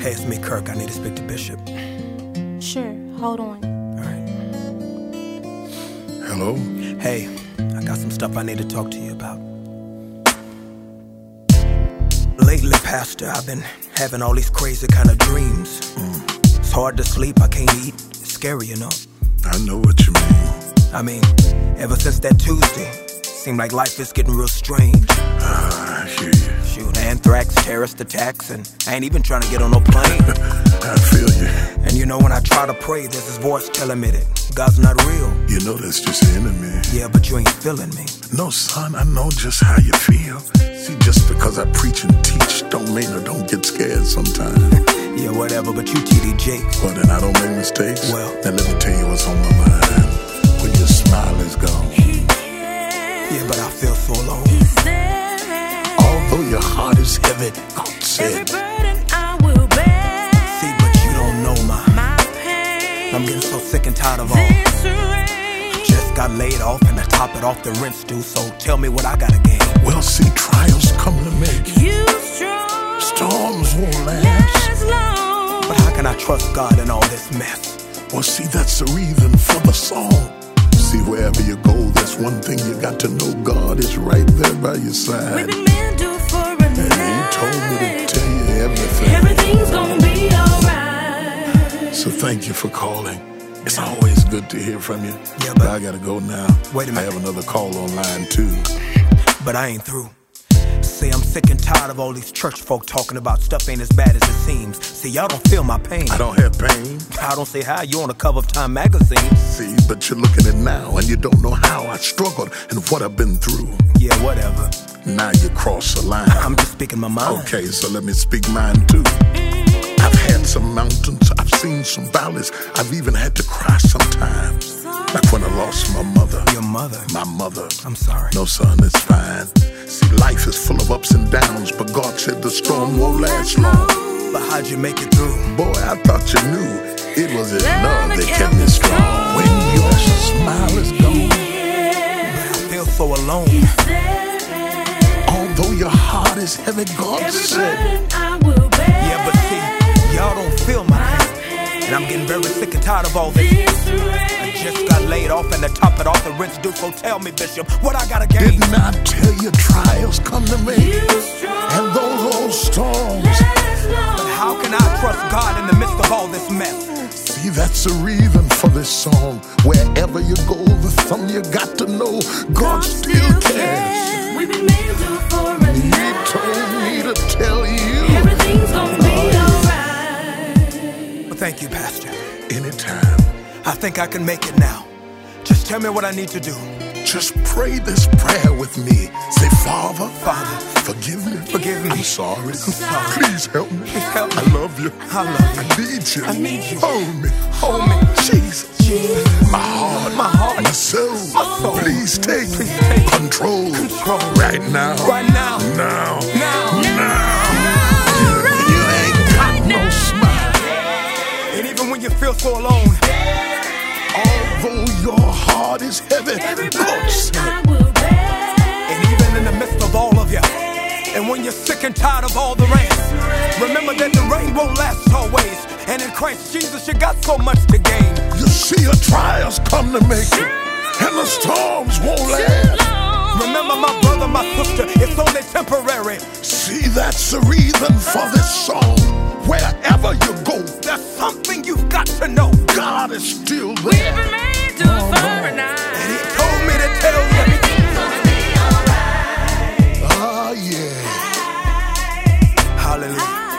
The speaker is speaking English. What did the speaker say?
Hey, it's me, Kirk. I need to speak to Bishop. Sure, hold on. All right. Hello? Hey, I got some stuff I need to talk to you about. Lately, Pastor, I've been having all these crazy kind of dreams. Mm. It's hard to sleep, I can't eat. It's scary, you know. I know what you mean. I mean, ever since that Tuesday, seemed like life is getting real strange. Ah, I hear you. Shoot, anthrax, terrorist attacks, and I ain't even trying to get on no plane. I feel you. and you know, when I try to pray, there's this voice telling me that God's not real. You know that's just the enemy. Yeah, but you ain't feeling me. No, son, I know just how you feel. See, just because I preach and teach don't mean I don't get scared sometimes. Yeah, whatever, but you TD Jakes. But then I don't make mistakes. Well- then let me tell you what's on my mind. God Every said, burden I will bear. See, but you don't know my. My pain. I'm getting so sick and tired of all. This rain. Just got laid off and to top it off the rinse due. So tell me what I gotta gain. Well, see, trials come to make you. You strong. Storms won't last. Last long. But how can I trust God in all this mess? Well, see, that's the reason for the song. See, wherever you go, that's one thing you got to know. God is right there by your We've side. Told me to tell you everything. Everything's gonna be alright. So thank you for calling. It's always good to hear from you. Yeah, but- I gotta go now. Wait a minute. I have another call online too. But I ain't through. See, I'm sick and tired of all these church folk talking about stuff ain't as bad as it seems. See, y'all don't feel my pain. I don't have pain. I don't say how you on the cover of Time magazine. See, but you're looking at now and you don't know how I struggled and what I've been through. Yeah, whatever. Now you cross the line. I'm just speaking my mind. Okay, so let me speak mine too. I've had some mountains, I've seen some valleys, I've even had to cry sometimes. Like when I lost my mother. Your mother. My mother. I'm sorry. No, son, it's fine. See, life is full of ups and downs, but God said the storm won't last long. But how'd you make it through? Boy, I thought you knew it was His love that kept me strong. When your smile is gone, I feel so alone. although your heart is heavy, God said, burden I will bear. Yeah, but see, y'all don't feel my pain. And I'm getting very sick and tired of all this. This I rain. just got laid off and to top it off the rinse due. So tell me, Bishop, what I gotta gain? Didn't I tell you trials come to me? And those old storms. But. How can I trust God in the midst of all this mess? See, that's the reason for this song. Wherever you go, the song you got to know, God still cares. We've been made to for a He night. told me to tell you Everything's gonna be alright. Well, thank you, Pastor. anytime. I think I can make it now. Just tell me what I need to do. Just pray this prayer with me. Say, Father, Father, forgive me. Forgive me. I'm sorry. I'm sorry. Please help me. Help I love you. I love you. I need you. I need you. Hold me. Hold me. Jesus. Jesus. My heart. My heart. My soul. My soul. Please take, Please take control. control. Right now. Right now. Now. Now. Now. You ain't got no smile. And even when you feel so alone, will bear. and even in the midst of all of you, and when you're sick and tired of all the rain, remember that the rain won't last always. And in Christ Jesus, you got so much to gain. You see, your trials come to make it, and the storms won't last. Remember, my brother, my sister, it's only temporary. See, that's the reason for this song. Wherever you go, there's something you've got to know. God is still We've there. hallelujah.